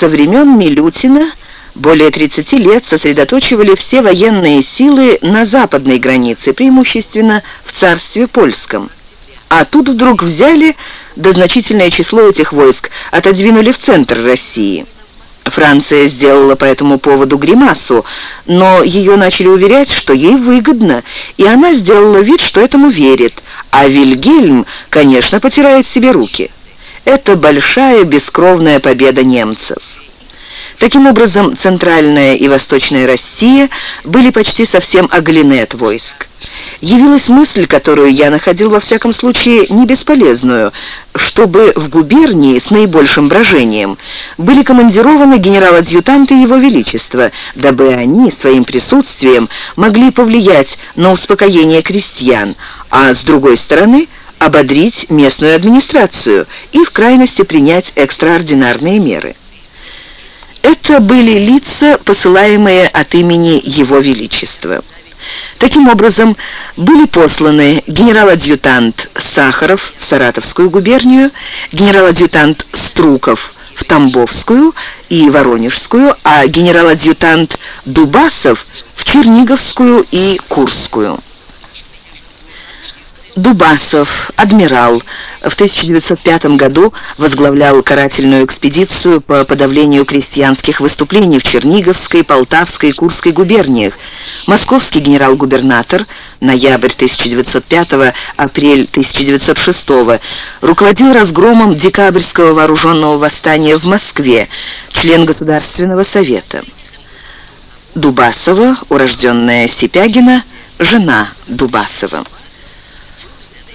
Со времен Милютина более 30 лет сосредоточивали все военные силы на западной границе, преимущественно в царстве польском. А тут вдруг взяли, да значительное число этих войск отодвинули в центр России. Франция сделала по этому поводу гримасу, но ее начали уверять, что ей выгодно, и она сделала вид, что этому верит, а Вильгельм, конечно, потирает себе руки. Это большая бескровная победа немцев. Таким образом, Центральная и Восточная Россия были почти совсем оголены от войск. Явилась мысль, которую я находил во всяком случае не бесполезную, чтобы в губернии с наибольшим брожением были командированы генерал-адъютанты Его Величества, дабы они своим присутствием могли повлиять на успокоение крестьян, а с другой стороны ободрить местную администрацию и в крайности принять экстраординарные меры. Это были лица, посылаемые от имени Его Величества. Таким образом, были посланы генерал-адъютант Сахаров в Саратовскую губернию, генерал-адъютант Струков в Тамбовскую и Воронежскую, а генерал-адъютант Дубасов в Черниговскую и Курскую. Дубасов, адмирал, в 1905 году возглавлял карательную экспедицию по подавлению крестьянских выступлений в Черниговской, Полтавской и Курской губерниях. Московский генерал-губернатор, ноябрь 1905 апрель 1906 руководил разгромом декабрьского вооруженного восстания в Москве, член Государственного совета. Дубасова, урожденная Сипягина, жена Дубасова.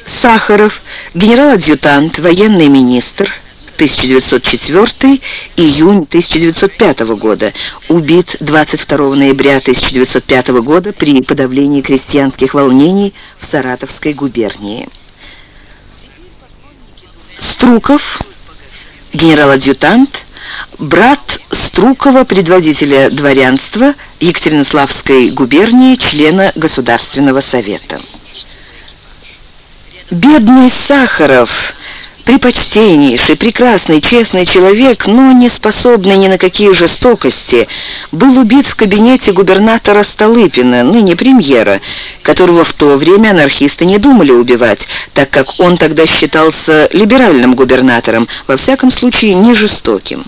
Сахаров, генерал-адъютант, военный министр, 1904, июнь 1905 года, убит 22 ноября 1905 года при подавлении крестьянских волнений в Саратовской губернии. Струков, генерал-адъютант, брат Струкова, предводителя дворянства Екатеринославской губернии, члена Государственного совета. Бедный Сахаров, припочтеннейший, прекрасный, честный человек, но не способный ни на какие жестокости, был убит в кабинете губернатора Столыпина, ныне премьера, которого в то время анархисты не думали убивать, так как он тогда считался либеральным губернатором, во всяком случае не жестоким.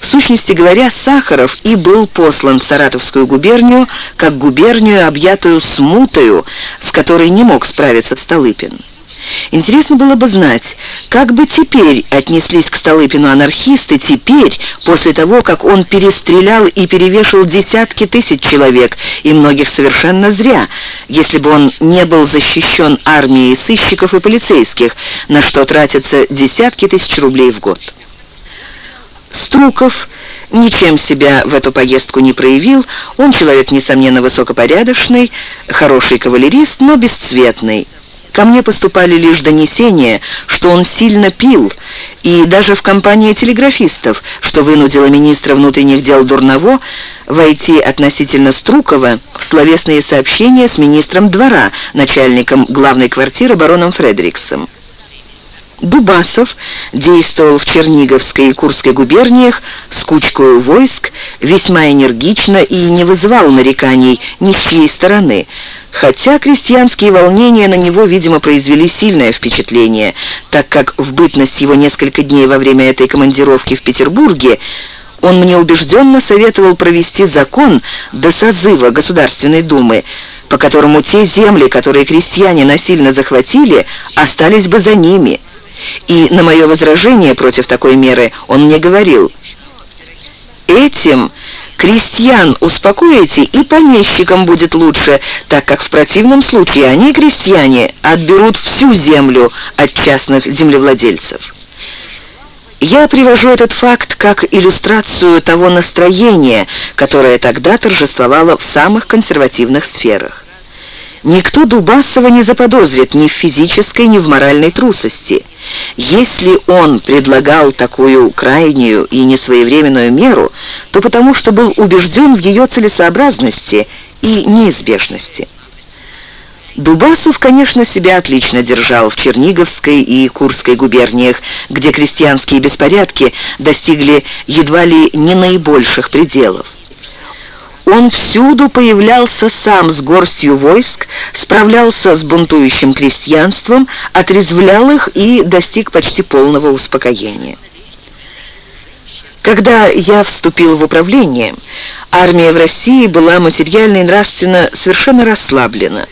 В сущности говоря, Сахаров и был послан в Саратовскую губернию, как губернию, объятую смутою, с которой не мог справиться Столыпин. Интересно было бы знать, как бы теперь отнеслись к Столыпину анархисты, теперь, после того, как он перестрелял и перевешал десятки тысяч человек, и многих совершенно зря, если бы он не был защищен армией сыщиков и полицейских, на что тратятся десятки тысяч рублей в год. Струков ничем себя в эту поездку не проявил, он человек, несомненно, высокопорядочный, хороший кавалерист, но бесцветный. Ко мне поступали лишь донесения, что он сильно пил, и даже в компании телеграфистов, что вынудило министра внутренних дел Дурново войти относительно Струкова в словесные сообщения с министром двора, начальником главной квартиры бароном Фредериксом. Дубасов действовал в Черниговской и Курской губерниях с кучкой войск, весьма энергично и не вызывал нареканий ни с чьей стороны, хотя крестьянские волнения на него, видимо, произвели сильное впечатление, так как в бытность его несколько дней во время этой командировки в Петербурге он мне убежденно советовал провести закон до созыва Государственной Думы, по которому те земли, которые крестьяне насильно захватили, остались бы за ними – и на мое возражение против такой меры он мне говорил, «Этим крестьян успокоите, и помещикам будет лучше, так как в противном случае они, крестьяне, отберут всю землю от частных землевладельцев». Я привожу этот факт как иллюстрацию того настроения, которое тогда торжествовало в самых консервативных сферах. Никто Дубасова не заподозрит ни в физической, ни в моральной трусости. Если он предлагал такую крайнюю и несвоевременную меру, то потому что был убежден в ее целесообразности и неизбежности. Дубасов, конечно, себя отлично держал в Черниговской и Курской губерниях, где крестьянские беспорядки достигли едва ли не наибольших пределов. Он всюду появлялся сам с горстью войск, справлялся с бунтующим крестьянством, отрезвлял их и достиг почти полного успокоения. Когда я вступил в управление, армия в России была материально и нравственно совершенно расслаблена.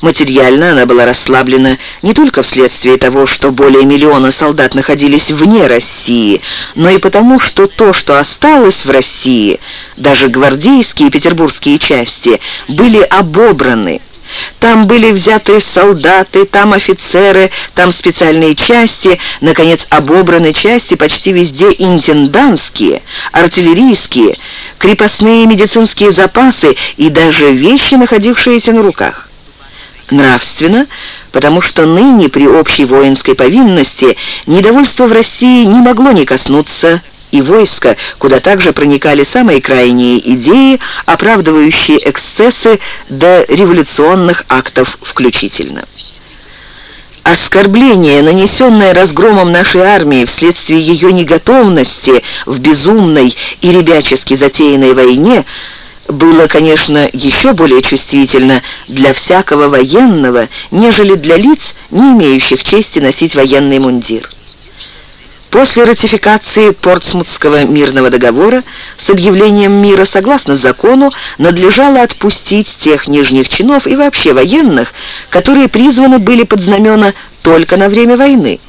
Материально она была расслаблена не только вследствие того, что более миллиона солдат находились вне России, но и потому, что то, что осталось в России, даже гвардейские петербургские части, были обобраны. Там были взяты солдаты, там офицеры, там специальные части, наконец, обобраны части почти везде интендантские, артиллерийские, крепостные медицинские запасы и даже вещи, находившиеся на руках. Нравственно, потому что ныне при общей воинской повинности недовольство в России не могло не коснуться и войска, куда также проникали самые крайние идеи, оправдывающие эксцессы до революционных актов включительно. Оскорбление, нанесенное разгромом нашей армии вследствие ее неготовности в безумной и ребячески затеянной войне – было, конечно, еще более чувствительно для всякого военного, нежели для лиц, не имеющих чести носить военный мундир. После ратификации Портсмутского мирного договора с объявлением мира согласно закону надлежало отпустить тех нижних чинов и вообще военных, которые призваны были под знамена только на время войны.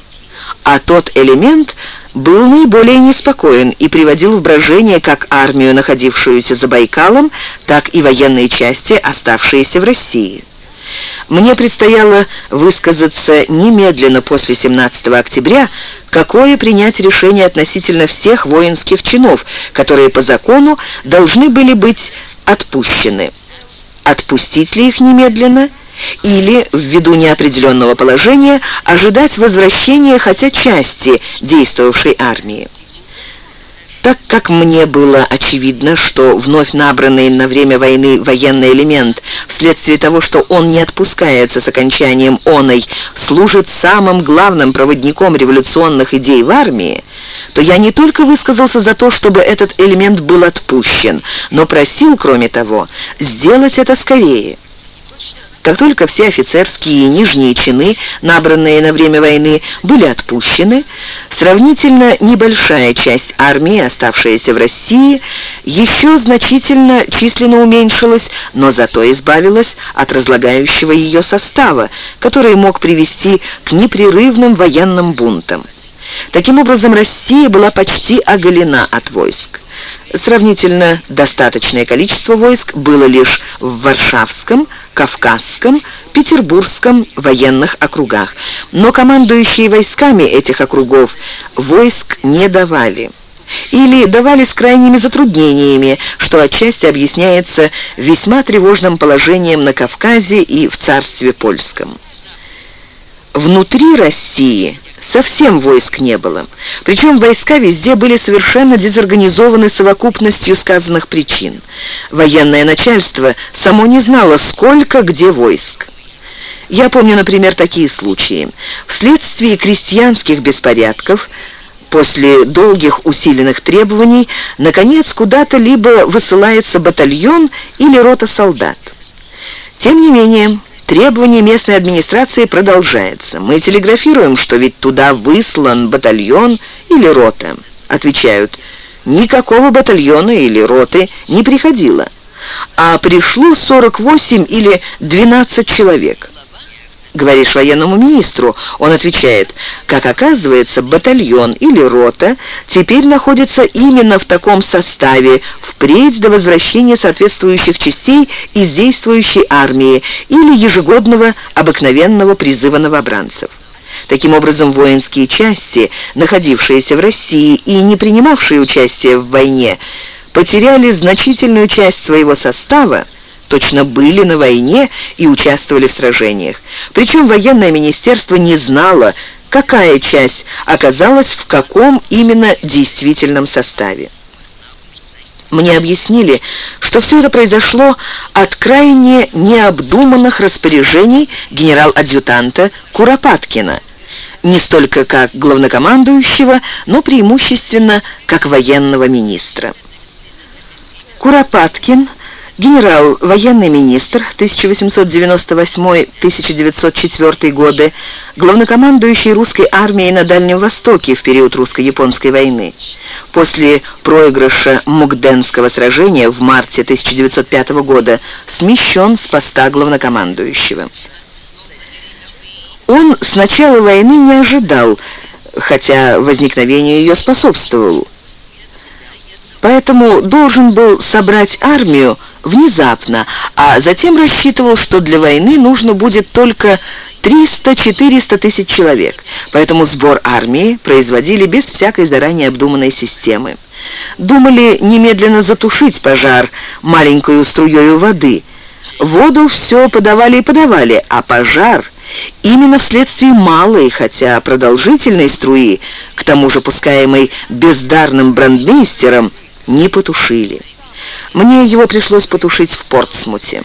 А тот элемент – был наиболее неспокоен и приводил в брожение как армию, находившуюся за Байкалом, так и военные части, оставшиеся в России. Мне предстояло высказаться немедленно после 17 октября, какое принять решение относительно всех воинских чинов, которые по закону должны были быть отпущены. Отпустить ли их немедленно – или, ввиду неопределенного положения, ожидать возвращения хотя части действовавшей армии. Так как мне было очевидно, что вновь набранный на время войны военный элемент, вследствие того, что он не отпускается с окончанием оной, служит самым главным проводником революционных идей в армии, то я не только высказался за то, чтобы этот элемент был отпущен, но просил, кроме того, сделать это скорее. Как только все офицерские и нижние чины, набранные на время войны, были отпущены, сравнительно небольшая часть армии, оставшаяся в России, еще значительно численно уменьшилась, но зато избавилась от разлагающего ее состава, который мог привести к непрерывным военным бунтам. Таким образом, Россия была почти оголена от войск. Сравнительно достаточное количество войск было лишь в Варшавском, Кавказском, Петербургском военных округах, но командующие войсками этих округов войск не давали или давали с крайними затруднениями, что отчасти объясняется весьма тревожным положением на Кавказе и в царстве польском. Внутри России совсем войск не было. Причем войска везде были совершенно дезорганизованы совокупностью сказанных причин. Военное начальство само не знало, сколько где войск. Я помню, например, такие случаи. Вследствие крестьянских беспорядков После долгих усиленных требований, наконец, куда-то либо высылается батальон или рота солдат. Тем не менее, Требование местной администрации продолжается. Мы телеграфируем, что ведь туда выслан батальон или рота. Отвечают, никакого батальона или роты не приходило, а пришло 48 или 12 человек. Говоришь военному министру, он отвечает, как оказывается, батальон или рота теперь находится именно в таком составе, впредь до возвращения соответствующих частей из действующей армии или ежегодного обыкновенного призыва новобранцев. Таким образом, воинские части, находившиеся в России и не принимавшие участие в войне, потеряли значительную часть своего состава, точно были на войне и участвовали в сражениях. Причем военное министерство не знало, какая часть оказалась в каком именно действительном составе. Мне объяснили, что все это произошло от крайне необдуманных распоряжений генерал-адъютанта Куропаткина, не столько как главнокомандующего, но преимущественно как военного министра. Куропаткин Генерал, военный министр 1898-1904 годы, главнокомандующий русской армией на Дальнем Востоке в период русско-японской войны. После проигрыша Мукденского сражения в марте 1905 года смещен с поста главнокомандующего. Он с начала войны не ожидал, хотя возникновению ее способствовал. Поэтому должен был собрать армию внезапно, а затем рассчитывал, что для войны нужно будет только 300-400 тысяч человек. Поэтому сбор армии производили без всякой заранее обдуманной системы. Думали немедленно затушить пожар маленькую струёю воды. Воду все подавали и подавали, а пожар именно вследствие малой, хотя продолжительной струи, к тому же пускаемой бездарным брандмейстером, не потушили. Мне его пришлось потушить в Портсмуте.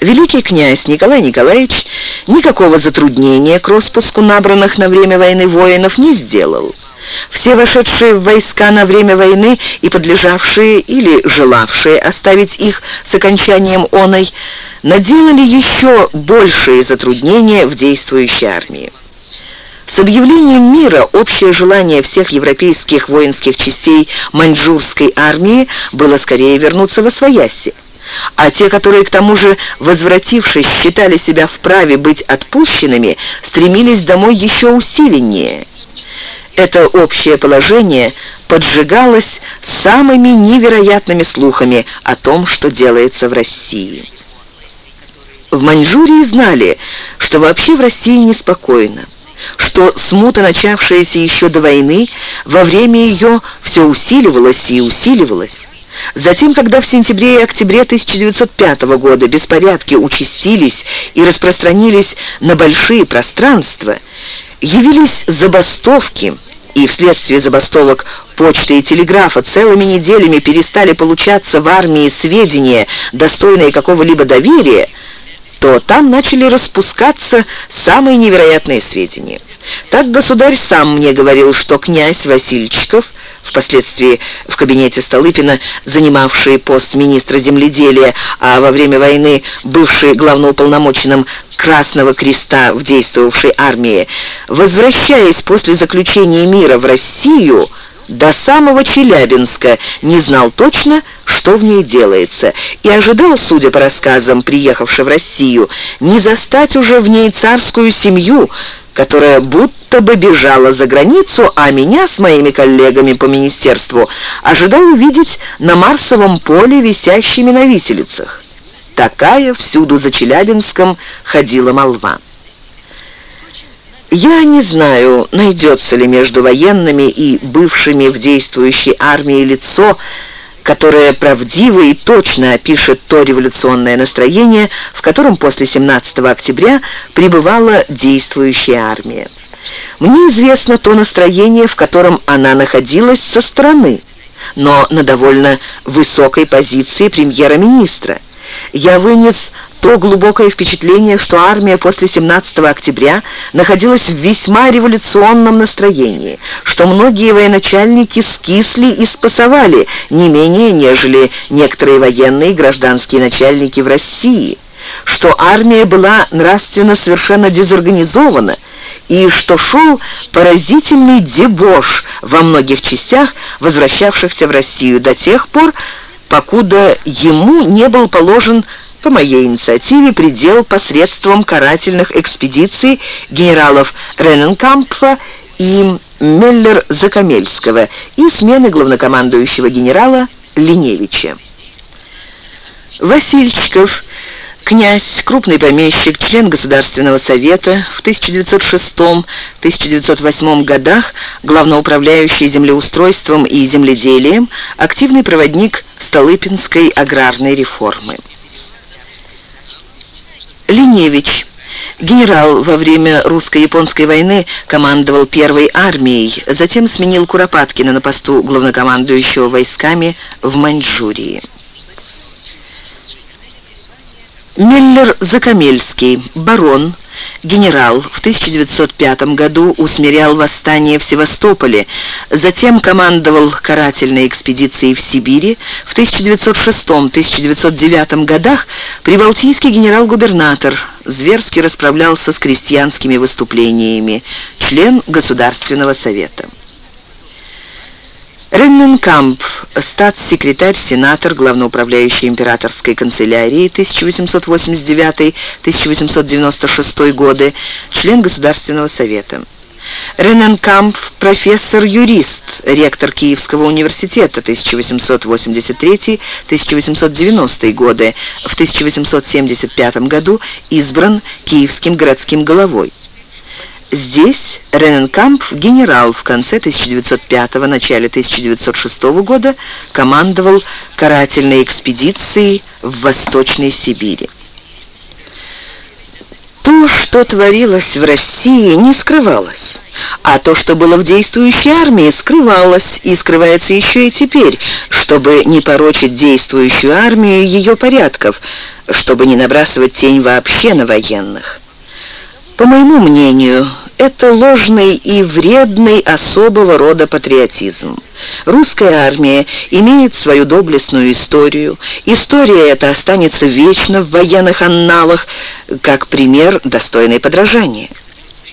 Великий князь Николай Николаевич никакого затруднения к распуску набранных на время войны воинов не сделал. Все вошедшие в войска на время войны и подлежавшие или желавшие оставить их с окончанием оной, наделали еще большие затруднения в действующей армии. С объявлением мира общее желание всех европейских воинских частей маньчжурской армии было скорее вернуться во свояси. А те, которые к тому же, возвратившись, считали себя вправе быть отпущенными, стремились домой еще усиленнее. Это общее положение поджигалось самыми невероятными слухами о том, что делается в России. В Маньчжурии знали, что вообще в России неспокойно что смута, начавшаяся еще до войны, во время ее все усиливалась и усиливалась. Затем, когда в сентябре и октябре 1905 года беспорядки участились и распространились на большие пространства, явились забастовки, и вследствие забастовок почты и телеграфа целыми неделями перестали получаться в армии сведения, достойные какого-либо доверия, там начали распускаться самые невероятные сведения. Так государь сам мне говорил, что князь Васильчиков, впоследствии в кабинете Столыпина, занимавший пост министра земледелия, а во время войны бывший главноуполномоченным Красного Креста в действовавшей армии, возвращаясь после заключения мира в Россию, до самого Челябинска не знал точно, что в ней делается, и ожидал, судя по рассказам, приехавшей в Россию, не застать уже в ней царскую семью, которая будто бы бежала за границу, а меня с моими коллегами по министерству ожидал увидеть на Марсовом поле, висящими на виселицах. Такая всюду за Челябинском ходила молва. Я не знаю, найдется ли между военными и бывшими в действующей армии лицо, которое правдиво и точно опишет то революционное настроение, в котором после 17 октября пребывала действующая армия. Мне известно то настроение, в котором она находилась со стороны, но на довольно высокой позиции премьера-министра. Я вынес то глубокое впечатление, что армия после 17 октября находилась в весьма революционном настроении, что многие военачальники скисли и спасовали не менее, нежели некоторые военные и гражданские начальники в России, что армия была нравственно совершенно дезорганизована, и что шел поразительный дебош во многих частях, возвращавшихся в Россию до тех пор, покуда ему не был положен по моей инициативе предел посредством карательных экспедиций генералов Рененкампфа и Меллер-Закамельского и смены главнокомандующего генерала Линевича. Васильчиков, князь, крупный помещик, член Государственного совета, в 1906-1908 годах главноуправляющий землеустройством и земледелием, активный проводник Столыпинской аграрной реформы. Линевич, Генерал во время русско-японской войны командовал первой армией, затем сменил Куропаткина на посту главнокомандующего войсками в Маньчжурии. Миллер-Закамельский, барон, генерал, в 1905 году усмирял восстание в Севастополе, затем командовал карательной экспедицией в Сибири. В 1906-1909 годах прибалтийский генерал-губернатор зверски расправлялся с крестьянскими выступлениями, член Государственного совета. Ренненкамп, статс-секретарь, сенатор, главноуправляющий императорской канцелярии 1889-1896 годы, член Государственного совета. Рененкамп, профессор-юрист, ректор Киевского университета 1883-1890 годы, в 1875 году избран Киевским городским головой. Здесь Рененкамп, генерал в конце 1905 начале 1906 года, командовал карательной экспедицией в Восточной Сибири. То, что творилось в России, не скрывалось. А то, что было в действующей армии, скрывалось и скрывается еще и теперь, чтобы не порочить действующую армию ее порядков, чтобы не набрасывать тень вообще на военных. По моему мнению, это ложный и вредный особого рода патриотизм. Русская армия имеет свою доблестную историю. История эта останется вечно в военных анналах, как пример достойный подражания.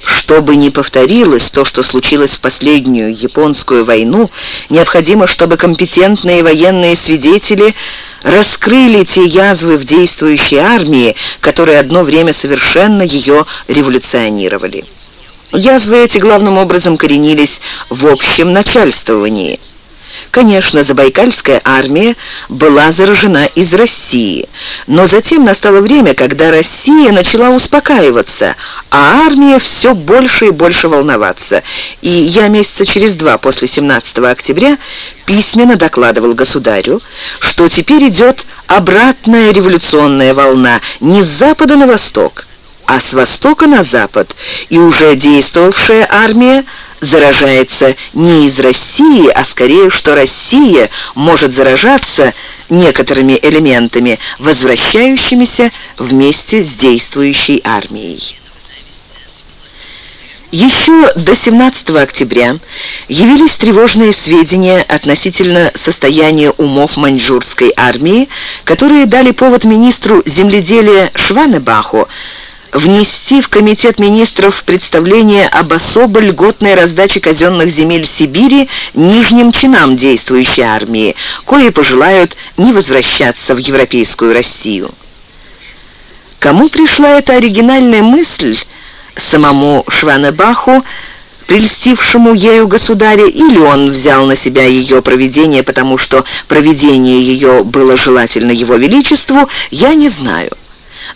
Чтобы не повторилось то, что случилось в последнюю японскую войну, необходимо, чтобы компетентные военные свидетели раскрыли те язвы в действующей армии, которые одно время совершенно ее революционировали. Язвы эти главным образом коренились в общем начальствовании. Конечно, Забайкальская армия была заражена из России, но затем настало время, когда Россия начала успокаиваться, а армия все больше и больше волноваться. И я месяца через два после 17 октября письменно докладывал государю, что теперь идет обратная революционная волна не с запада на восток, а с востока на запад, и уже действовавшая армия заражается не из России, а скорее, что Россия может заражаться некоторыми элементами, возвращающимися вместе с действующей армией. Еще до 17 октября явились тревожные сведения относительно состояния умов маньчжурской армии, которые дали повод министру земледелия Шванебаху внести в Комитет министров представление об особо льготной раздаче казенных земель Сибири нижним чинам действующей армии, кои пожелают не возвращаться в европейскую Россию. Кому пришла эта оригинальная мысль, самому Шванебаху, прельстившему ею государя, или он взял на себя ее проведение, потому что проведение ее было желательно его величеству, я не знаю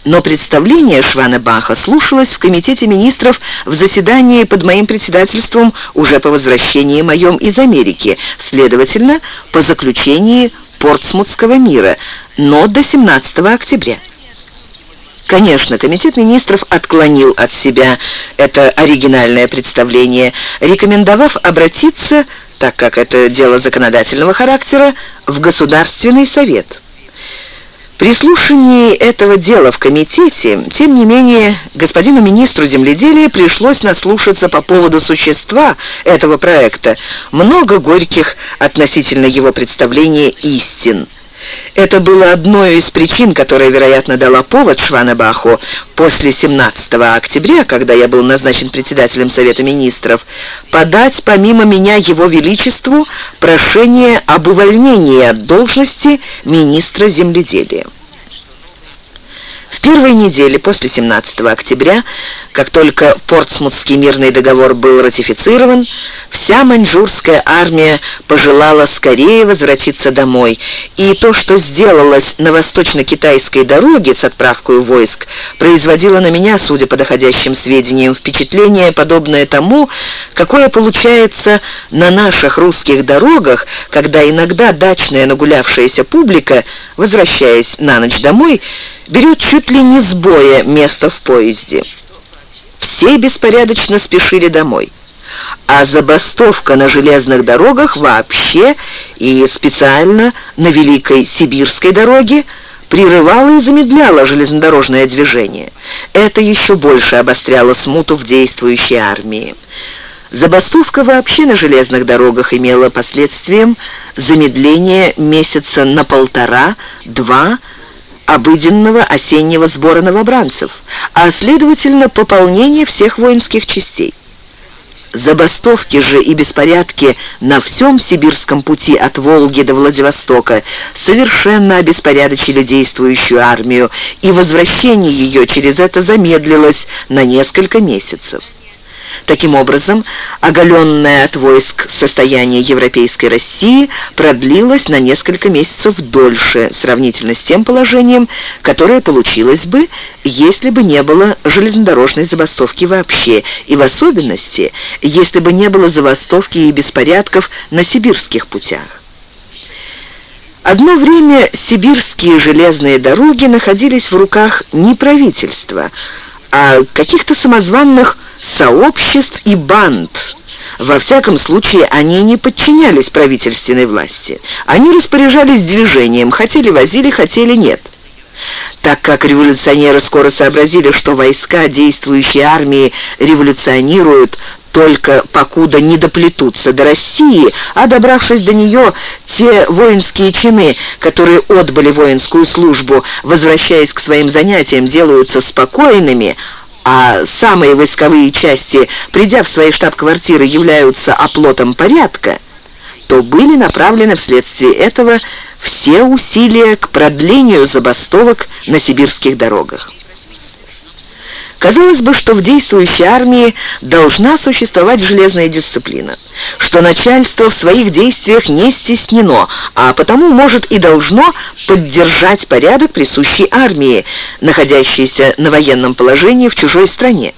но представление Швана-Баха слушалось в Комитете министров в заседании под моим председательством уже по возвращении моем из Америки, следовательно, по заключении Портсмутского мира, но до 17 октября. Конечно, Комитет министров отклонил от себя это оригинальное представление, рекомендовав обратиться, так как это дело законодательного характера, в Государственный совет. При слушании этого дела в комитете, тем не менее, господину министру земледелия пришлось наслушаться по поводу существа этого проекта много горьких относительно его представления истин. Это было одной из причин, которая, вероятно, дала повод Шванебаху после 17 октября, когда я был назначен председателем Совета Министров, подать помимо меня Его Величеству прошение об увольнении от должности министра земледелия. В первой неделе после 17 октября, как только Портсмутский мирный договор был ратифицирован, вся маньчжурская армия пожелала скорее возвратиться домой, и то, что сделалось на восточно-китайской дороге с отправкой войск, производило на меня, судя по доходящим сведениям, впечатление, подобное тому, какое получается на наших русских дорогах, когда иногда дачная нагулявшаяся публика, возвращаясь на ночь домой, берет чуть ли не с боя место в поезде. все беспорядочно спешили домой. А забастовка на железных дорогах вообще и специально на Великой Сибирской дороге прерывала и замедляла железнодорожное движение. Это еще больше обостряло смуту в действующей армии. Забастовка вообще на железных дорогах имела последствием замедление месяца на полтора-два обыденного осеннего сбора новобранцев, а следовательно пополнение всех воинских частей. Забастовки же и беспорядки на всем сибирском пути от Волги до Владивостока совершенно обеспорядочили действующую армию, и возвращение ее через это замедлилось на несколько месяцев. Таким образом, оголенное от войск состояние Европейской России продлилось на несколько месяцев дольше, сравнительно с тем положением, которое получилось бы, если бы не было железнодорожной забастовки вообще, и в особенности, если бы не было забастовки и беспорядков на сибирских путях. Одно время сибирские железные дороги находились в руках не правительства, а каких-то самозванных сообществ и банд. Во всяком случае, они не подчинялись правительственной власти. Они распоряжались движением, хотели возили, хотели нет. Так как революционеры скоро сообразили, что войска действующей армии революционируют только покуда не доплетутся до России, а добравшись до нее, те воинские чины, которые отбыли воинскую службу, возвращаясь к своим занятиям, делаются спокойными, а самые войсковые части, придя в свои штаб-квартиры, являются оплотом порядка, то были направлены вследствие этого все усилия к продлению забастовок на сибирских дорогах. Казалось бы, что в действующей армии должна существовать железная дисциплина, что начальство в своих действиях не стеснено, а потому может и должно поддержать порядок присущий армии, находящейся на военном положении в чужой стране.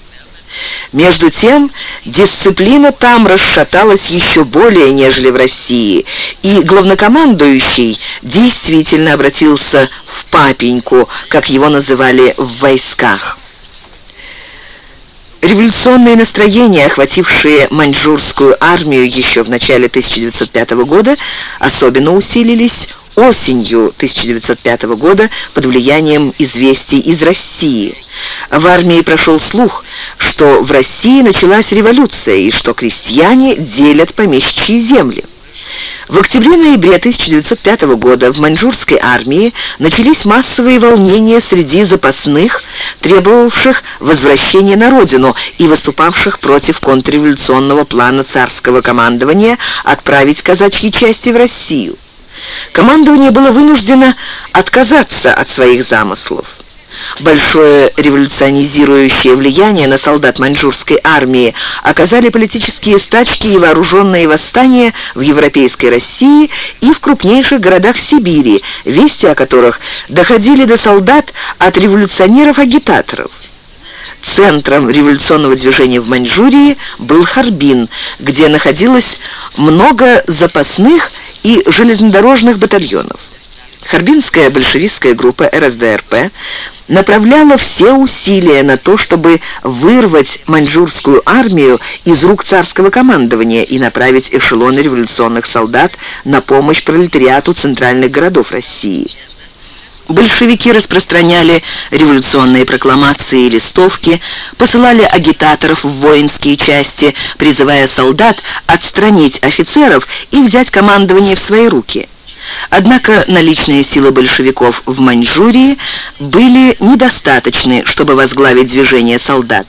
Между тем, дисциплина там расшаталась еще более, нежели в России, и главнокомандующий действительно обратился в папеньку, как его называли в войсках. Революционные настроения, охватившие маньчжурскую армию еще в начале 1905 года, особенно усилились осенью 1905 года под влиянием известий из России. В армии прошел слух, что в России началась революция и что крестьяне делят помещичьи земли. В октябре-ноябре 1905 года в маньчжурской армии начались массовые волнения среди запасных, требовавших возвращения на родину и выступавших против контрреволюционного плана царского командования отправить казачьи части в Россию. Командование было вынуждено отказаться от своих замыслов. Большое революционизирующее влияние на солдат маньчжурской армии оказали политические стачки и вооруженные восстания в Европейской России и в крупнейших городах Сибири, вести о которых доходили до солдат от революционеров-агитаторов. Центром революционного движения в Маньчжурии был Харбин, где находилось много запасных и железнодорожных батальонов. Харбинская большевистская группа РСДРП направляла все усилия на то, чтобы вырвать маньчжурскую армию из рук царского командования и направить эшелоны революционных солдат на помощь пролетариату центральных городов России. Большевики распространяли революционные прокламации и листовки, посылали агитаторов в воинские части, призывая солдат отстранить офицеров и взять командование в свои руки – Однако наличные силы большевиков в Маньчжурии были недостаточны, чтобы возглавить движение солдат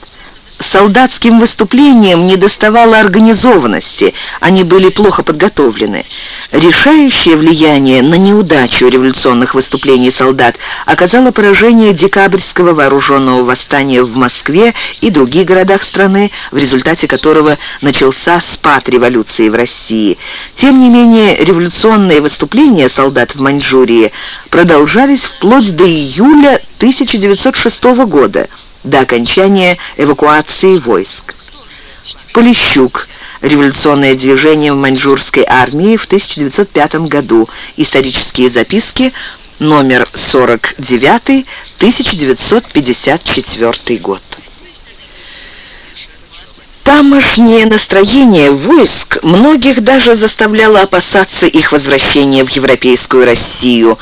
солдатским выступлениям недоставало организованности, они были плохо подготовлены. Решающее влияние на неудачу революционных выступлений солдат оказало поражение декабрьского вооруженного восстания в Москве и других городах страны, в результате которого начался спад революции в России. Тем не менее, революционные выступления солдат в Маньчжурии продолжались вплоть до июля 1906 года до окончания эвакуации войск. Polishuk. Революционное движение в маньчжурской армии в 1905 году. Исторические записки. Номер 49, 1954 год. Тамошнее настроение войск многих даже заставляло опасаться их возвращения в европейскую Россию.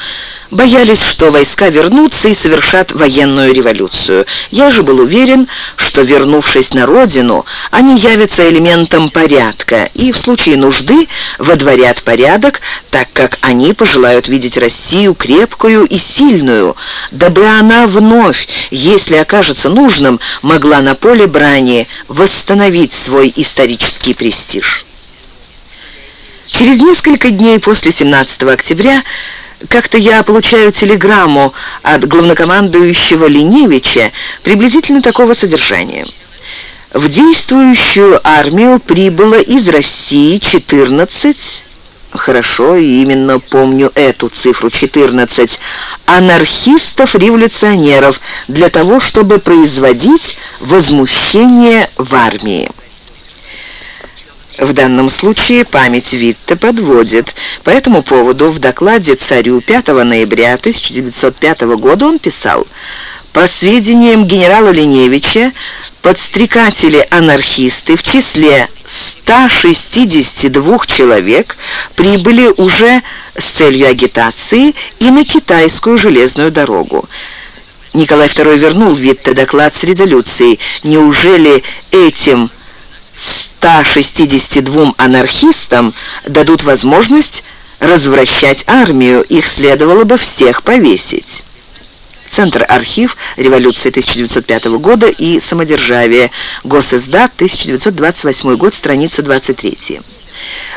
Боялись, что войска вернутся и совершат военную революцию. Я же был уверен, что, вернувшись на родину, они явятся элементом порядка и в случае нужды водворят порядок, так как они пожелают видеть Россию крепкую и сильную, дабы она вновь, если окажется нужным, могла на поле брани восстановить свой исторический престиж. Через несколько дней после 17 октября как-то я получаю телеграмму от главнокомандующего Леневича приблизительно такого содержания. В действующую армию прибыло из России 14 хорошо, и именно помню эту цифру 14, анархистов-революционеров для того, чтобы производить возмущение в армии. В данном случае память Витте подводит. По этому поводу в докладе царю 5 ноября 1905 года он писал «По сведениям генерала Леневича, подстрекатели-анархисты в числе 162 человек прибыли уже с целью агитации и на китайскую железную дорогу. Николай II вернул Витте доклад с резолюцией. Неужели этим 162 анархистам дадут возможность развращать армию, их следовало бы всех повесить. Центр архив революции 1905 года и самодержавие. Госиздат 1928 год, страница 23.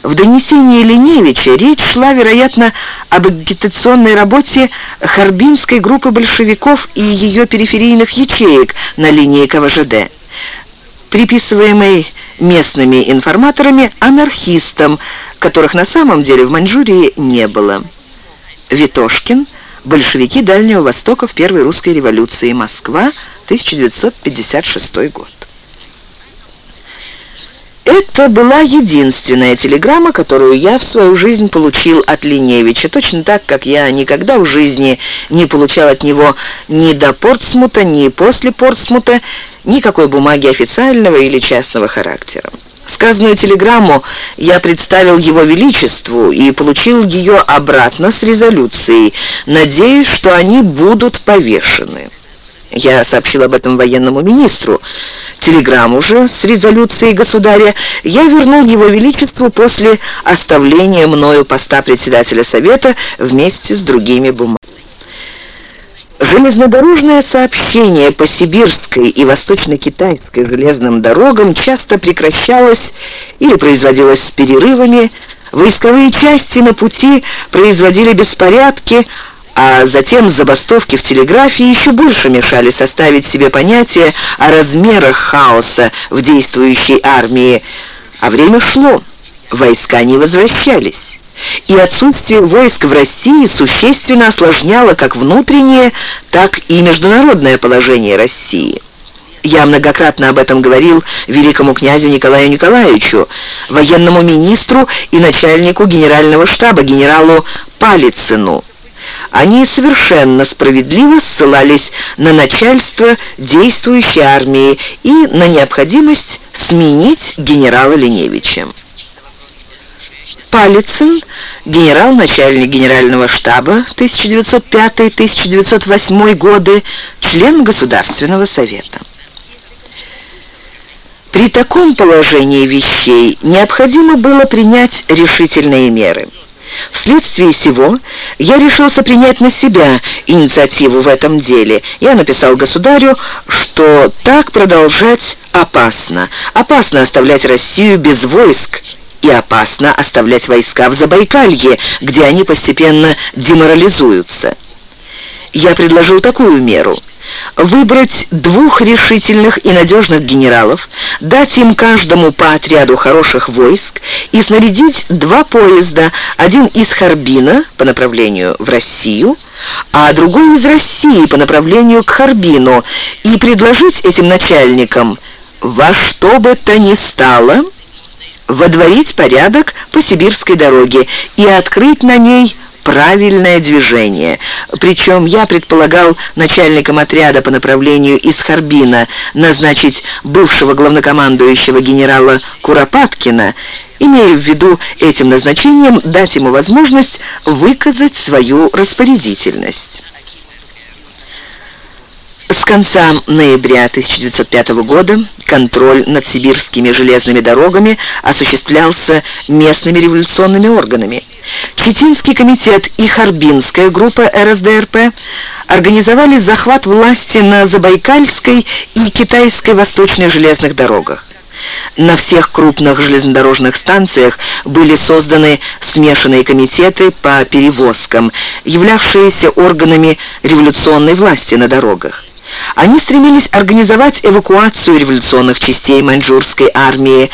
В донесении Леневича речь шла, вероятно, об агитационной работе Харбинской группы большевиков и ее периферийных ячеек на линии КВЖД, приписываемой местными информаторами анархистам, которых на самом деле в Маньчжурии не было. Витошкин, большевики Дальнего Востока в Первой русской революции, Москва, 1956 год. Это была единственная телеграмма, которую я в свою жизнь получил от Линевича, точно так, как я никогда в жизни не получал от него ни до Портсмута, ни после Портсмута, никакой бумаги официального или частного характера. Сказанную телеграмму я представил Его Величеству и получил ее обратно с резолюцией, надеясь, что они будут повешены. Я сообщил об этом военному министру. Телеграмму же с резолюцией государя я вернул Его Величеству после оставления мною поста председателя Совета вместе с другими бумагами. Железнодорожное сообщение по сибирской и восточно-китайской железным дорогам часто прекращалось или производилось с перерывами, войсковые части на пути производили беспорядки, а затем забастовки в телеграфии еще больше мешали составить себе понятие о размерах хаоса в действующей армии. А время шло, войска не возвращались и отсутствие войск в России существенно осложняло как внутреннее, так и международное положение России. Я многократно об этом говорил великому князю Николаю Николаевичу, военному министру и начальнику генерального штаба генералу Палицыну. Они совершенно справедливо ссылались на начальство действующей армии и на необходимость сменить генерала Леневича. Палицын, генерал-начальник генерального штаба 1905-1908 годы, член Государственного совета. При таком положении вещей необходимо было принять решительные меры. Вследствие сего я решился принять на себя инициативу в этом деле. Я написал государю, что так продолжать опасно. Опасно оставлять Россию без войск и опасно оставлять войска в Забайкалье, где они постепенно деморализуются. Я предложил такую меру – выбрать двух решительных и надежных генералов, дать им каждому по отряду хороших войск и снарядить два поезда, один из Харбина по направлению в Россию, а другой из России по направлению к Харбину, и предложить этим начальникам во что бы то ни стало – водворить порядок по сибирской дороге и открыть на ней правильное движение. Причем я предполагал начальником отряда по направлению из Харбина назначить бывшего главнокомандующего генерала Куропаткина, имея в виду этим назначением дать ему возможность выказать свою распорядительность. С конца ноября 1905 года контроль над сибирскими железными дорогами осуществлялся местными революционными органами. Читинский комитет и Харбинская группа РСДРП организовали захват власти на Забайкальской и Китайской восточной железных дорогах. На всех крупных железнодорожных станциях были созданы смешанные комитеты по перевозкам, являвшиеся органами революционной власти на дорогах. Они стремились организовать эвакуацию революционных частей маньчжурской армии,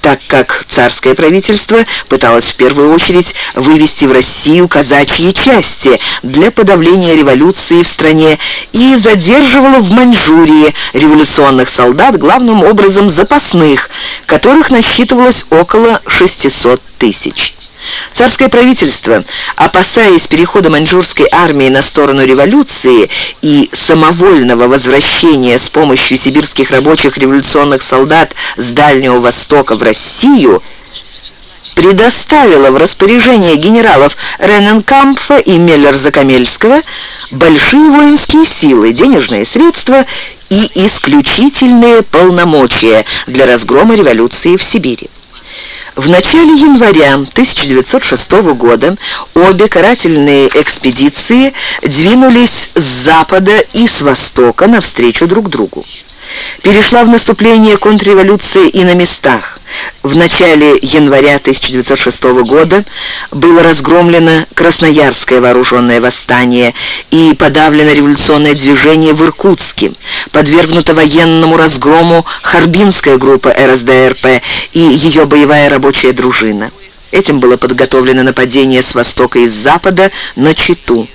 так как царское правительство пыталось в первую очередь вывести в Россию казачьи части для подавления революции в стране и задерживало в Маньчжурии революционных солдат, главным образом запасных, которых насчитывалось около 600 тысяч. Царское правительство, опасаясь перехода маньчжурской армии на сторону революции и самовольного возвращения с помощью сибирских рабочих революционных солдат с Дальнего Востока в Россию, предоставило в распоряжение генералов Рененкампфа и Меллер-Закамельского большие воинские силы, денежные средства и исключительные полномочия для разгрома революции в Сибири. В начале января 1906 года обе карательные экспедиции двинулись с запада и с востока навстречу друг другу перешла в наступление контрреволюция и на местах. В начале января 1906 года было разгромлено Красноярское вооруженное восстание и подавлено революционное движение в Иркутске, подвергнута военному разгрому Харбинская группа РСДРП и ее боевая рабочая дружина. Этим было подготовлено нападение с востока и с запада на Читу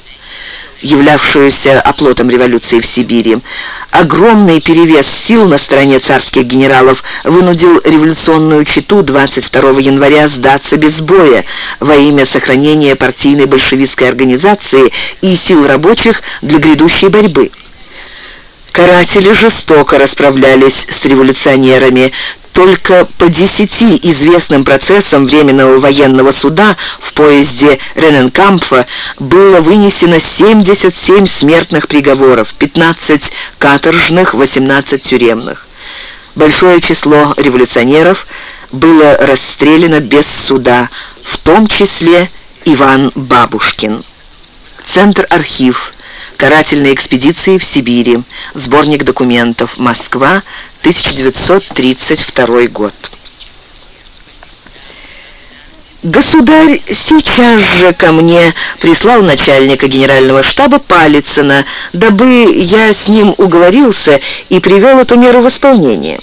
являвшуюся оплотом революции в Сибири. Огромный перевес сил на стороне царских генералов вынудил революционную Читу 22 января сдаться без боя во имя сохранения партийной большевистской организации и сил рабочих для грядущей борьбы. Каратели жестоко расправлялись с революционерами, только по десяти известным процессам Временного военного суда в поезде Рененкампфа было вынесено 77 смертных приговоров, 15 каторжных, 18 тюремных. Большое число революционеров было расстреляно без суда, в том числе Иван Бабушкин. Центр-архив Карательные экспедиции в Сибири. Сборник документов. Москва, 1932 год. Государь сейчас же ко мне прислал начальника генерального штаба Палицына, дабы я с ним уговорился и привел эту меру в исполнение.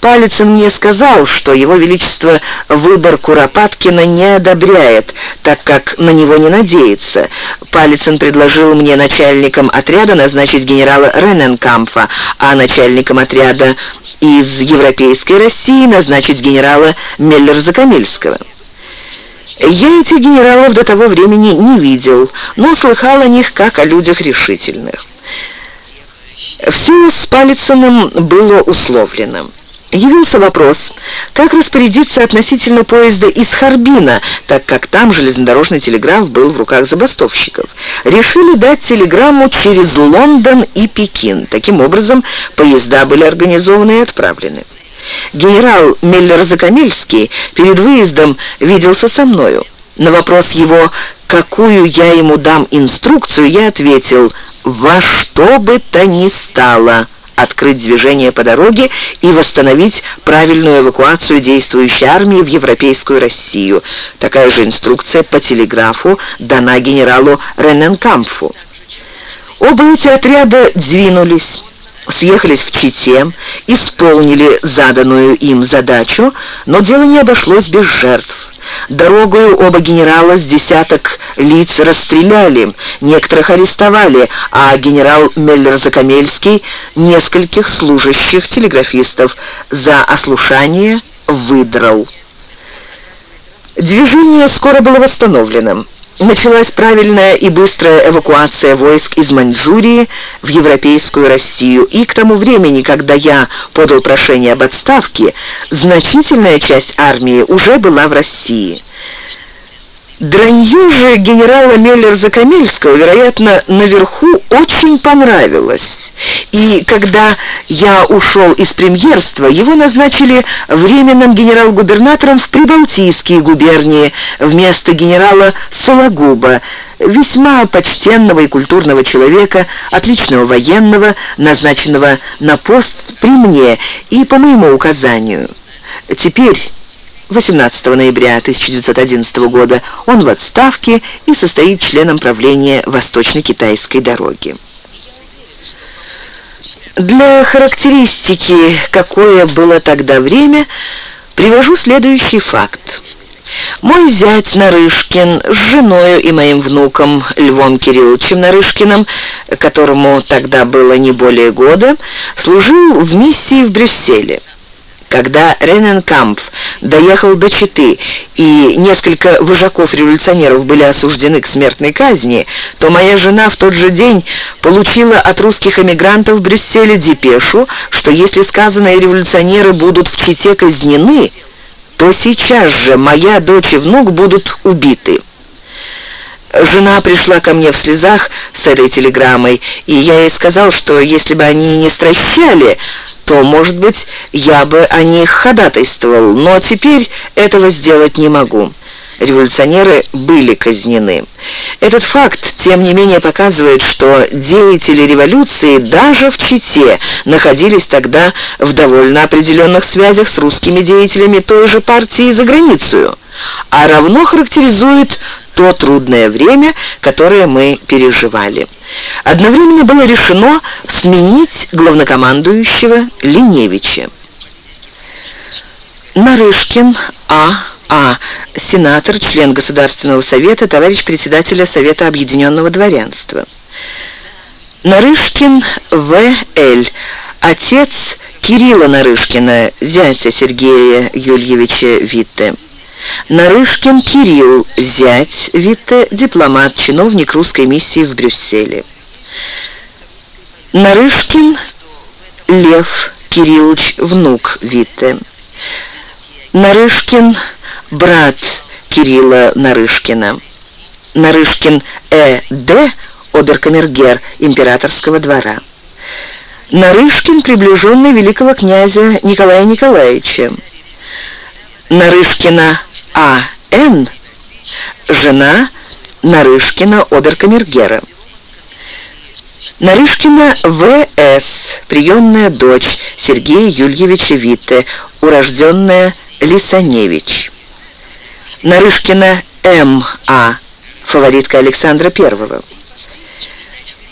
Палицын мне сказал, что его величество выбор Куропаткина не одобряет, так как на него не надеется. Палицын предложил мне начальником отряда назначить генерала Рененкамфа, а начальником отряда из Европейской России назначить генерала Меллер-Закамельского. Я этих генералов до того времени не видел, но слыхал о них как о людях решительных. Все с Палицыным было условлено. Явился вопрос, как распорядиться относительно поезда из Харбина, так как там железнодорожный телеграф был в руках забастовщиков. Решили дать телеграмму через Лондон и Пекин. Таким образом, поезда были организованы и отправлены. Генерал Меллер-Закамельский перед выездом виделся со мною. На вопрос его, какую я ему дам инструкцию, я ответил «Во что бы то ни стало» открыть движение по дороге и восстановить правильную эвакуацию действующей армии в Европейскую Россию. Такая же инструкция по телеграфу дана генералу Рененкампфу. Оба эти отряда двинулись съехались в Чите, исполнили заданную им задачу, но дело не обошлось без жертв. Дорогою оба генерала с десяток лиц расстреляли, некоторых арестовали, а генерал Меллер-Закамельский нескольких служащих телеграфистов за ослушание выдрал. Движение скоро было восстановлено. Началась правильная и быстрая эвакуация войск из Маньчжурии в Европейскую Россию, и к тому времени, когда я подал прошение об отставке, значительная часть армии уже была в России. Дранью же генерала Меллер-Закамельского, вероятно, наверху очень понравилось. И когда я ушел из премьерства, его назначили временным генерал-губернатором в Прибалтийские губернии вместо генерала Сологуба, весьма почтенного и культурного человека, отличного военного, назначенного на пост при мне и по моему указанию. Теперь 18 ноября 1911 года он в отставке и состоит членом правления Восточно-Китайской дороги. Для характеристики, какое было тогда время, привожу следующий факт. Мой зять Нарышкин с женою и моим внуком Львом Кирилловичем Нарышкиным, которому тогда было не более года, служил в миссии в Брюсселе. Когда Рененкампф доехал до Читы и несколько вожаков-революционеров были осуждены к смертной казни, то моя жена в тот же день получила от русских эмигрантов в Брюсселе депешу, что если сказанные революционеры будут в Чите казнены, то сейчас же моя дочь и внук будут убиты. Жена пришла ко мне в слезах с этой телеграммой, и я ей сказал, что если бы они не стращали, то, может быть, я бы о них ходатайствовал, но теперь этого сделать не могу. Революционеры были казнены. Этот факт, тем не менее, показывает, что деятели революции даже в Чите находились тогда в довольно определенных связях с русскими деятелями той же партии за границей, а равно характеризует то трудное время, которое мы переживали. Одновременно было решено сменить главнокомандующего Линевича. Нарышкин А. А. Сенатор, член Государственного совета, товарищ председателя Совета Объединенного дворянства. Нарышкин В. Л. Отец Кирилла Нарышкина, зятя Сергея Юльевича Витте. Нарышкин Кирилл, зять Витте, дипломат, чиновник русской миссии в Брюсселе. Нарышкин Лев Кириллович, внук Витте. Нарышкин, брат Кирилла Нарышкина. Нарышкин Э. Д. оберкамергер императорского двора. Нарышкин, приближенный великого князя Николая Николаевича. Нарышкина а.Н., жена Нарышкина оберкамергера. Нарышкина В.С., приемная дочь Сергея Юльевича Витте, урожденная Лисаневич. Нарышкина М.А., фаворитка Александра I.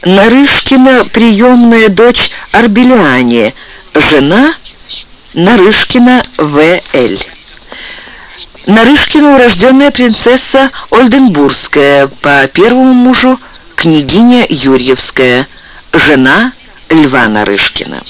Нарышкина приемная дочь Арбеляне, жена Нарышкина В.Л. Нарышкина урожденная принцесса Ольденбургская, по первому мужу княгиня Юрьевская, жена Льва Нарышкина.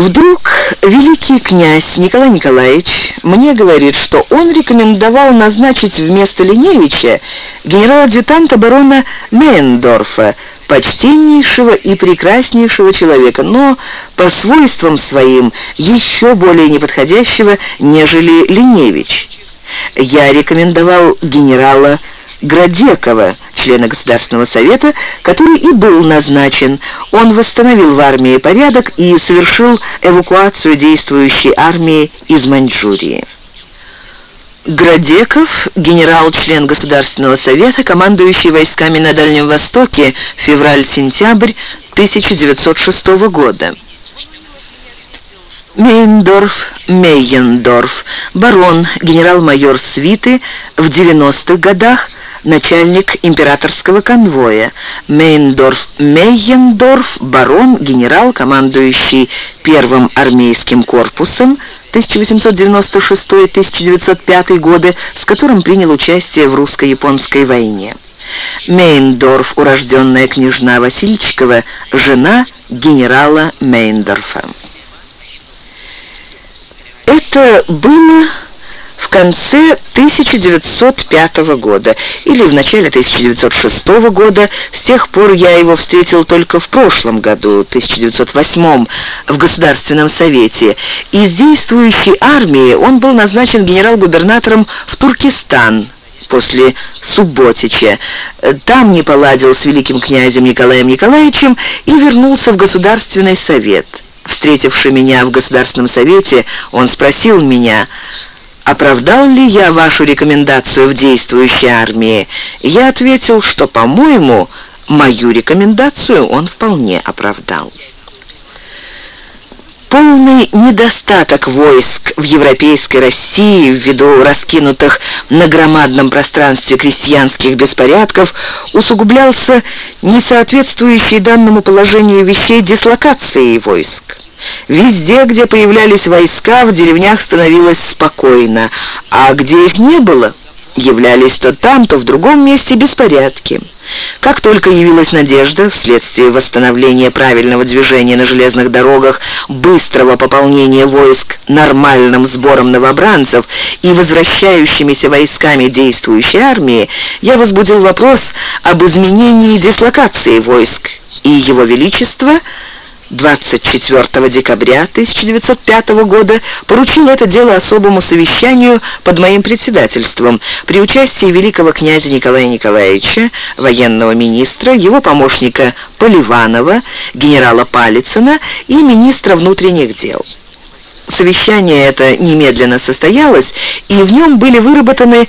Вдруг великий князь Николай Николаевич мне говорит, что он рекомендовал назначить вместо Леневича генерал-адъютанта барона Мейндорфа, почтеннейшего и прекраснейшего человека, но по свойствам своим еще более неподходящего, нежели Леневич. Я рекомендовал генерала Градекова, члена Государственного совета, который и был назначен. Он восстановил в армии порядок и совершил эвакуацию действующей армии из Маньчжурии. Градеков, генерал-член Государственного совета, командующий войсками на Дальнем Востоке, февраль-сентябрь 1906 года. Мейндорф, Мейендорф, барон, генерал-майор свиты в 90-х годах, начальник императорского конвоя. Мейндорф, Мейендорф, барон, генерал, командующий первым армейским корпусом, 1896-1905 годы, с которым принял участие в русско-японской войне. Мейндорф, урожденная княжна Васильчикова, жена генерала Мейндорфа. Это было в конце 1905 года или в начале 1906 года. С тех пор я его встретил только в прошлом году, 1908, в Государственном совете. Из действующей армии он был назначен генерал-губернатором в Туркестан, после Субботича. Там не поладил с великим князем Николаем Николаевичем и вернулся в Государственный совет. Встретивший меня в Государственном совете, он спросил меня, оправдал ли я вашу рекомендацию в действующей армии. Я ответил, что, по-моему, мою рекомендацию он вполне оправдал. Полный недостаток войск в европейской России ввиду раскинутых на громадном пространстве крестьянских беспорядков усугублялся несоответствующей данному положению вещей дислокацией войск. Везде, где появлялись войска, в деревнях становилось спокойно, а где их не было, являлись то там, то в другом месте беспорядки. Как только явилась надежда, вследствие восстановления правильного движения на железных дорогах, быстрого пополнения войск нормальным сбором новобранцев и возвращающимися войсками действующей армии, я возбудил вопрос об изменении дислокации войск, и Его Величество – 24 декабря 1905 года поручил это дело особому совещанию под моим председательством при участии великого князя Николая Николаевича, военного министра, его помощника Поливанова, генерала Палицына и министра внутренних дел. Совещание это немедленно состоялось, и в нем были выработаны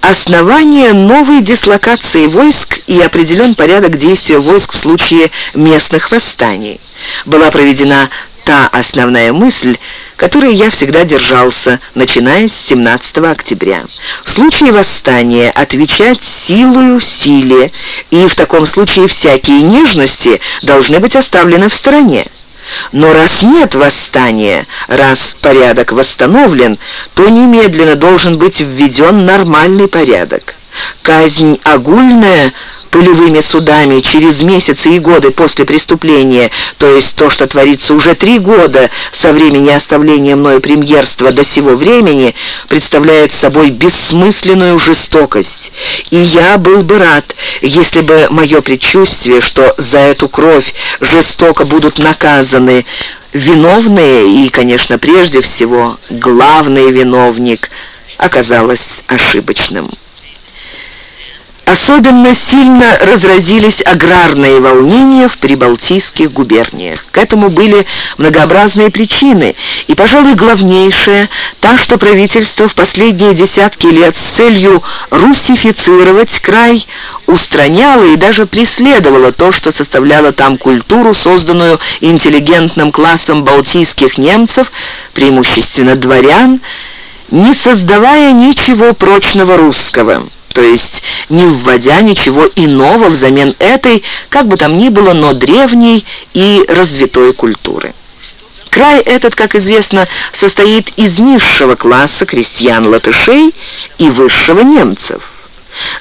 основания новой дислокации войск и определен порядок действия войск в случае местных восстаний была проведена та основная мысль, которой я всегда держался, начиная с 17 октября. В случае восстания отвечать силою силе, и в таком случае всякие нежности должны быть оставлены в стороне. Но раз нет восстания, раз порядок восстановлен, то немедленно должен быть введен нормальный порядок. Казнь огульная полевыми судами через месяцы и годы после преступления, то есть то, что творится уже три года со времени оставления мною премьерства до сего времени, представляет собой бессмысленную жестокость. И я был бы рад, если бы мое предчувствие, что за эту кровь жестоко будут наказаны виновные и, конечно, прежде всего, главный виновник, оказалось ошибочным. Особенно сильно разразились аграрные волнения в прибалтийских губерниях. К этому были многообразные причины, и, пожалуй, главнейшая – та, что правительство в последние десятки лет с целью русифицировать край устраняло и даже преследовало то, что составляло там культуру, созданную интеллигентным классом балтийских немцев, преимущественно дворян, не создавая ничего прочного русского то есть не вводя ничего иного взамен этой, как бы там ни было, но древней и развитой культуры. Край этот, как известно, состоит из низшего класса крестьян-латышей и высшего немцев.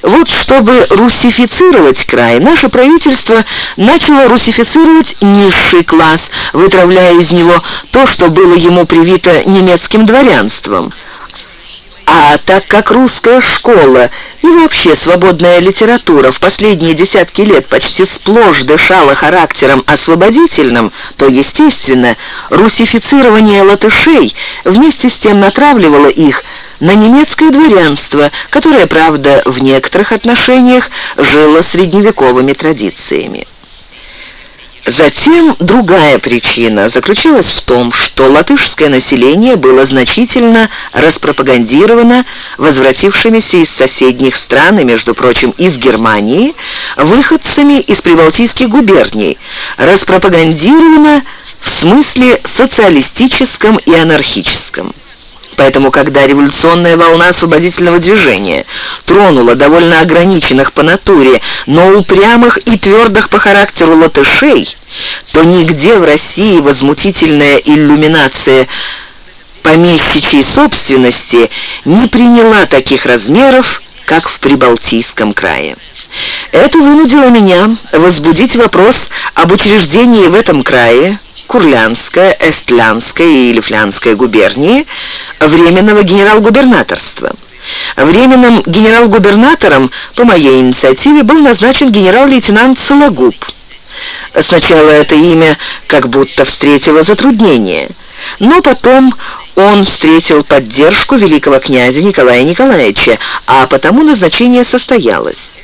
Вот чтобы русифицировать край, наше правительство начало русифицировать низший класс, вытравляя из него то, что было ему привито немецким дворянством – а так как русская школа и вообще свободная литература в последние десятки лет почти сплошь дышала характером освободительным, то, естественно, русифицирование латышей вместе с тем натравливало их на немецкое дворянство, которое, правда, в некоторых отношениях жило средневековыми традициями. Затем другая причина заключалась в том, что латышское население было значительно распропагандировано возвратившимися из соседних стран, и, между прочим, из Германии, выходцами из прибалтийских губерний, распропагандировано в смысле социалистическом и анархическом. Поэтому, когда революционная волна освободительного движения тронула довольно ограниченных по натуре, но упрямых и твердых по характеру латышей, то нигде в России возмутительная иллюминация помещичьей собственности не приняла таких размеров, как в Прибалтийском крае. Это вынудило меня возбудить вопрос об учреждении в этом крае Курлянская, Эстлянская и Лифлянская губернии временного генерал-губернаторства. Временным генерал-губернатором по моей инициативе был назначен генерал-лейтенант Сологуб. Сначала это имя как будто встретило затруднение, но потом он встретил поддержку великого князя Николая Николаевича, а потому назначение состоялось.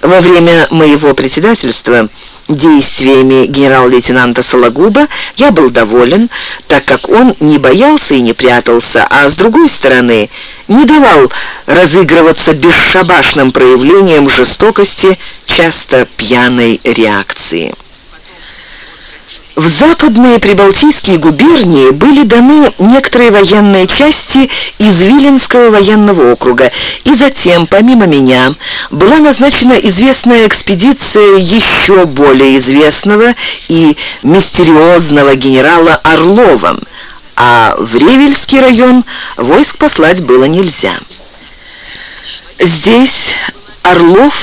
Во время моего председательства действиями генерал-лейтенанта Сологуба я был доволен, так как он не боялся и не прятался, а с другой стороны не давал разыгрываться бесшабашным проявлением жестокости, часто пьяной реакции. В западные прибалтийские губернии были даны некоторые военные части из Виленского военного округа, и затем, помимо меня, была назначена известная экспедиция еще более известного и мистериозного генерала Орлова, а в Ревельский район войск послать было нельзя. Здесь Орлов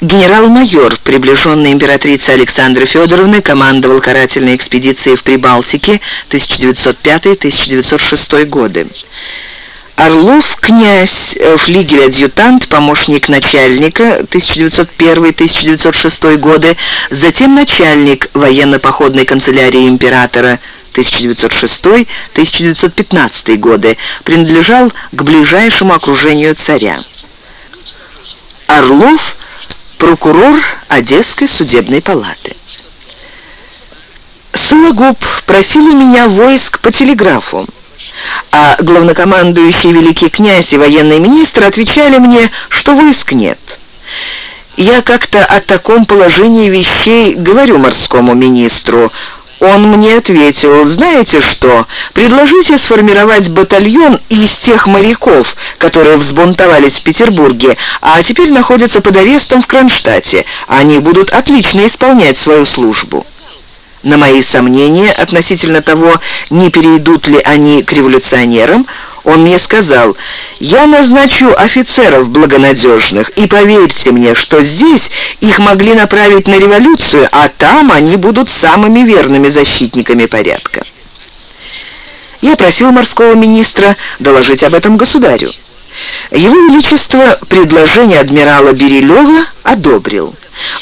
Генерал-майор, приближенный императрицы Александры Федоровны, командовал карательной экспедицией в Прибалтике 1905-1906 годы. Орлов, князь, э, флигель-адъютант, помощник начальника 1901-1906 годы, затем начальник военно-походной канцелярии императора 1906-1915 годы, принадлежал к ближайшему окружению царя. Орлов – прокурор Одесской судебной палаты. Сологуб просил у меня войск по телеграфу, а главнокомандующий великий князь и военный министр отвечали мне, что войск нет. Я как-то о таком положении вещей говорю морскому министру, он мне ответил, знаете что, предложите сформировать батальон из тех моряков, которые взбунтовались в Петербурге, а теперь находятся под арестом в Кронштадте. Они будут отлично исполнять свою службу. На мои сомнения относительно того, не перейдут ли они к революционерам, он мне сказал, «Я назначу офицеров благонадежных, и поверьте мне, что здесь их могли направить на революцию, а там они будут самыми верными защитниками порядка». Я просил морского министра доложить об этом государю. Его Величество предложение адмирала Берилева одобрил.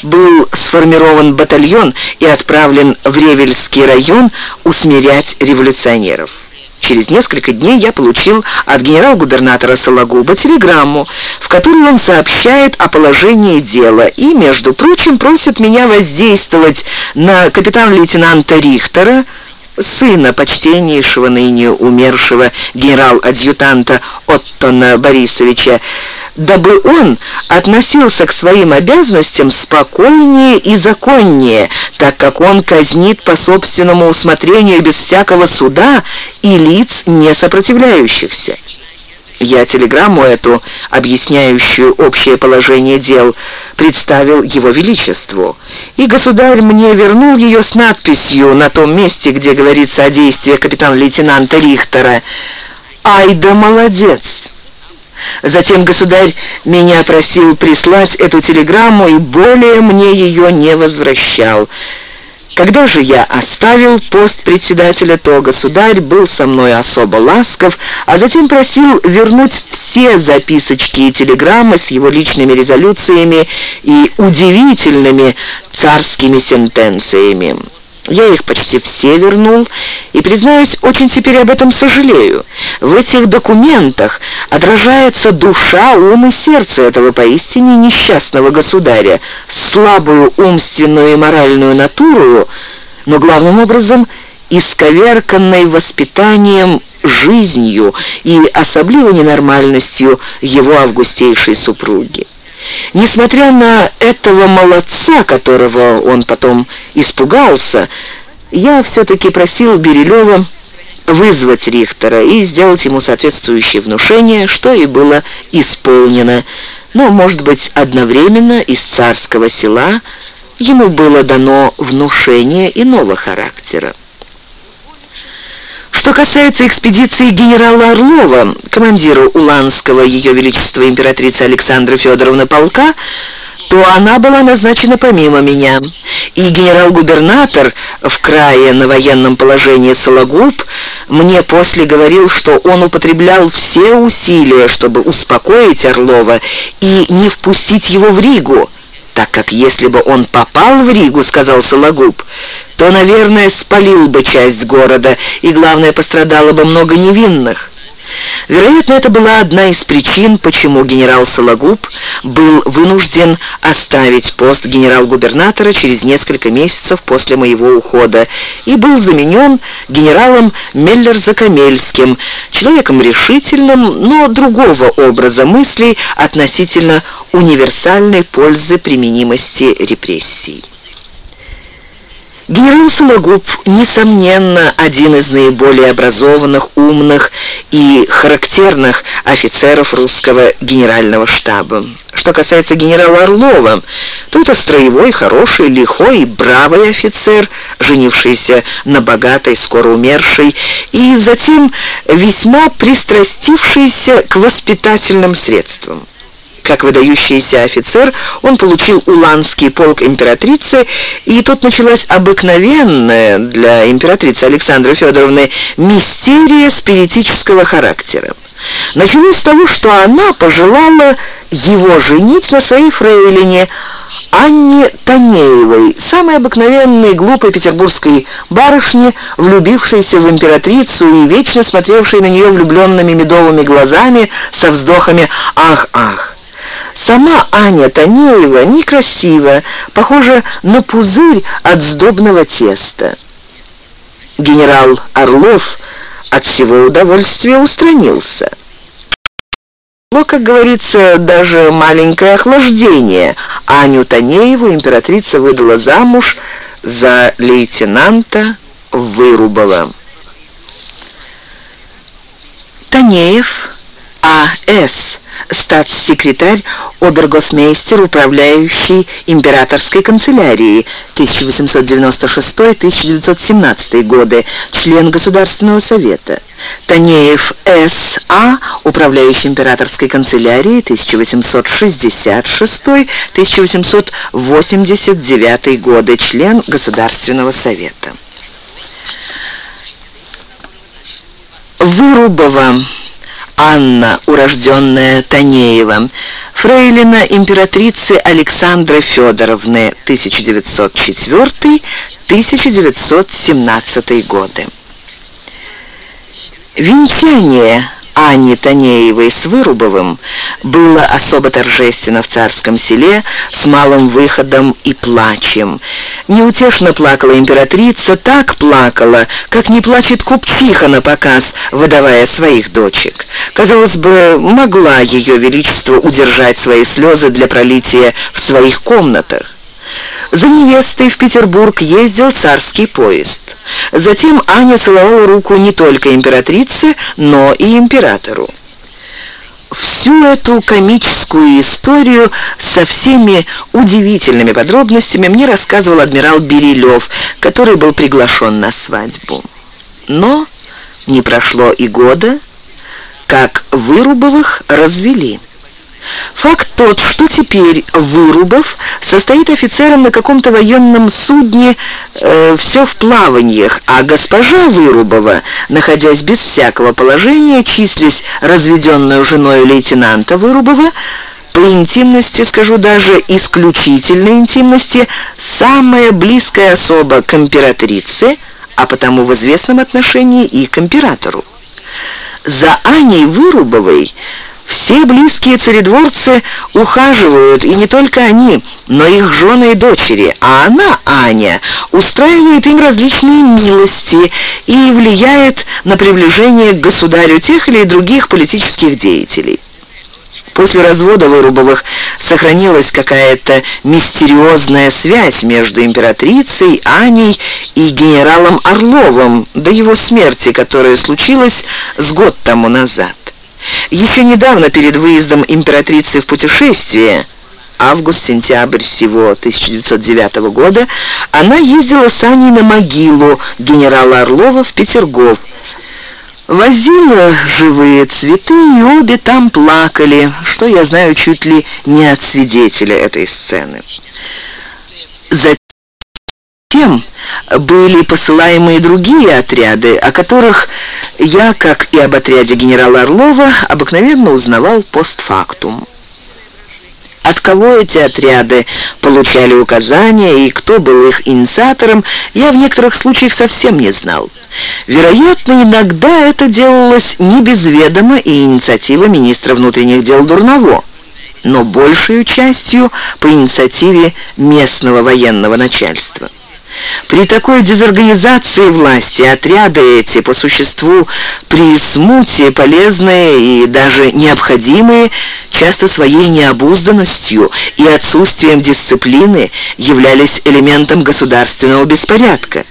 Был сформирован батальон и отправлен в Ревельский район усмирять революционеров. Через несколько дней я получил от генерал-губернатора Сологуба телеграмму, в которой он сообщает о положении дела и, между прочим, просит меня воздействовать на капитан-лейтенанта Рихтера, сына почтеннейшего ныне умершего генерал-адъютанта Оттона Борисовича, дабы он относился к своим обязанностям спокойнее и законнее, так как он казнит по собственному усмотрению без всякого суда и лиц, не сопротивляющихся. Я телеграмму эту, объясняющую общее положение дел, представил Его Величеству. И государь мне вернул ее с надписью на том месте, где говорится о действии капитан-лейтенанта Рихтера. «Ай да молодец!» Затем государь меня просил прислать эту телеграмму и более мне ее не возвращал. Когда же я оставил пост председателя, то государь был со мной особо ласков, а затем просил вернуть все записочки и телеграммы с его личными резолюциями и удивительными царскими сентенциями. Я их почти все вернул, и, признаюсь, очень теперь об этом сожалею. В этих документах отражается душа, ум и сердце этого поистине несчастного государя, слабую умственную и моральную натуру, но главным образом исковерканной воспитанием жизнью и особливо ненормальностью его августейшей супруги. Несмотря на этого молодца, которого он потом испугался, я все-таки просил Берилева вызвать Рихтера и сделать ему соответствующее внушение, что и было исполнено. Но, может быть, одновременно из царского села ему было дано внушение иного характера. Что касается экспедиции генерала Орлова, командира Уланского Ее Величества императрицы Александры Федоровны полка, то она была назначена помимо меня. И генерал-губернатор в крае на военном положении Сологуб мне после говорил, что он употреблял все усилия, чтобы успокоить Орлова и не впустить его в Ригу, так как если бы он попал в Ригу, сказал Сологуб, то, наверное, спалил бы часть города, и, главное, пострадало бы много невинных. Вероятно, это была одна из причин, почему генерал Сологуб был вынужден оставить пост генерал-губернатора через несколько месяцев после моего ухода и был заменен генералом Меллер-Закамельским, человеком решительным, но другого образа мыслей относительно универсальной пользы применимости репрессий. Генерал Сологуб, несомненно, один из наиболее образованных, умных и характерных офицеров русского генерального штаба. Что касается генерала Орлова, то это строевой, хороший, лихой и бравый офицер, женившийся на богатой, скоро умершей, и затем весьма пристрастившийся к воспитательным средствам. Как выдающийся офицер, он получил Уланский полк императрицы, и тут началась обыкновенная для императрицы Александры Федоровны мистерия спиритического характера. Началось с того, что она пожелала его женить на своей фрейлине, Анне Танеевой, самой обыкновенной глупой петербургской барышне, влюбившейся в императрицу и вечно смотревшей на нее влюбленными медовыми глазами со вздохами «Ах, ах!». Сама Аня Танеева некрасива, похожа на пузырь от сдобного теста. Генерал Орлов от всего удовольствия устранился. Но, как говорится, даже маленькое охлаждение. Аню Танееву императрица выдала замуж за лейтенанта Вырубова. Танеев А.С статс-секретарь, обергофмейстер, управляющий императорской канцелярией 1896-1917 годы, член Государственного совета. Танеев С.А., управляющий императорской канцелярией 1866-1889 годы, член Государственного совета. Вырубова Анна, урожденная Танеева, фрейлина императрицы Александры Федоровны, 1904-1917 годы. Венчание Ани Танеевой с Вырубовым было особо торжественно в царском селе с малым выходом и плачем. Неутешно плакала императрица, так плакала, как не плачет купчиха на показ, выдавая своих дочек. Казалось бы, могла ее величество удержать свои слезы для пролития в своих комнатах. За невестой в Петербург ездил царский поезд. Затем Аня целовала руку не только императрице, но и императору. Всю эту комическую историю со всеми удивительными подробностями мне рассказывал адмирал Берилев, который был приглашен на свадьбу. Но не прошло и года, как Вырубовых развели. Факт тот, что теперь Вырубов состоит офицером на каком-то военном судне, э, все в плаваниях, а госпожа Вырубова, находясь без всякого положения, числясь разведенную женой лейтенанта Вырубова, по интимности, скажу даже исключительной интимности, самая близкая особа к императрице, а потому в известном отношении и к императору. За Аней Вырубовой все близкие царедворцы ухаживают, и не только они, но их жены и дочери, а она, Аня, устраивает им различные милости и влияет на приближение к государю тех или других политических деятелей. После развода Вырубовых сохранилась какая-то мистериозная связь между императрицей, Аней и генералом Орловым до его смерти, которая случилась с год тому назад. Еще недавно, перед выездом императрицы в путешествие, август-сентябрь всего 1909 года, она ездила с Аней на могилу генерала Орлова в Петергоф. Возила живые цветы, и обе там плакали, что я знаю чуть ли не от свидетеля этой сцены. Затем были посылаемые другие отряды, о которых я, как и об отряде генерала Орлова, обыкновенно узнавал постфактум от кого эти отряды получали указания и кто был их инициатором, я в некоторых случаях совсем не знал. Вероятно, иногда это делалось не без ведома и инициативы министра внутренних дел Дурново, но большую частью по инициативе местного военного начальства. При такой дезорганизации власти отряды эти, по существу, при смуте полезные и даже необходимые, часто своей необузданностью и отсутствием дисциплины являлись элементом государственного беспорядка.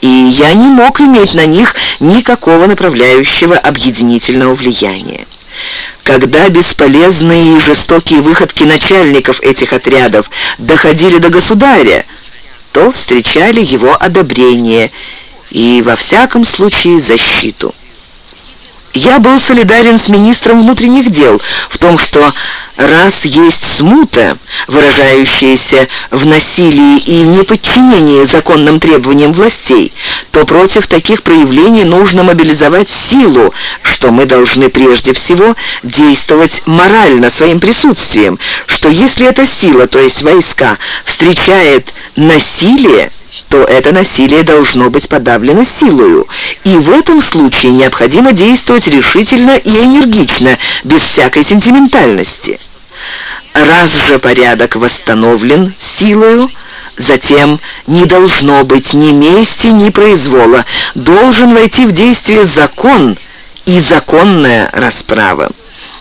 И я не мог иметь на них никакого направляющего объединительного влияния. Когда бесполезные и жестокие выходки начальников этих отрядов доходили до государя, то встречали его одобрение и, во всяком случае, защиту. Я был солидарен с министром внутренних дел в том, что раз есть смута, выражающаяся в насилии и неподчинении законным требованиям властей, то против таких проявлений нужно мобилизовать силу, что мы должны прежде всего действовать морально своим присутствием, что если эта сила, то есть войска, встречает насилие, то это насилие должно быть подавлено силою, и в этом случае необходимо действовать решительно и энергично, без всякой сентиментальности. Раз же порядок восстановлен силою, затем не должно быть ни мести, ни произвола, должен войти в действие закон и законная расправа.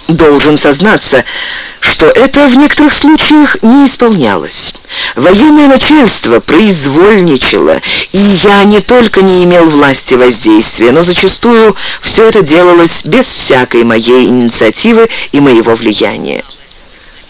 Должен сознаться, что это в некоторых случаях не исполнялось. Военное начальство произвольничало, и я не только не имел власти воздействия, но зачастую все это делалось без всякой моей инициативы и моего влияния.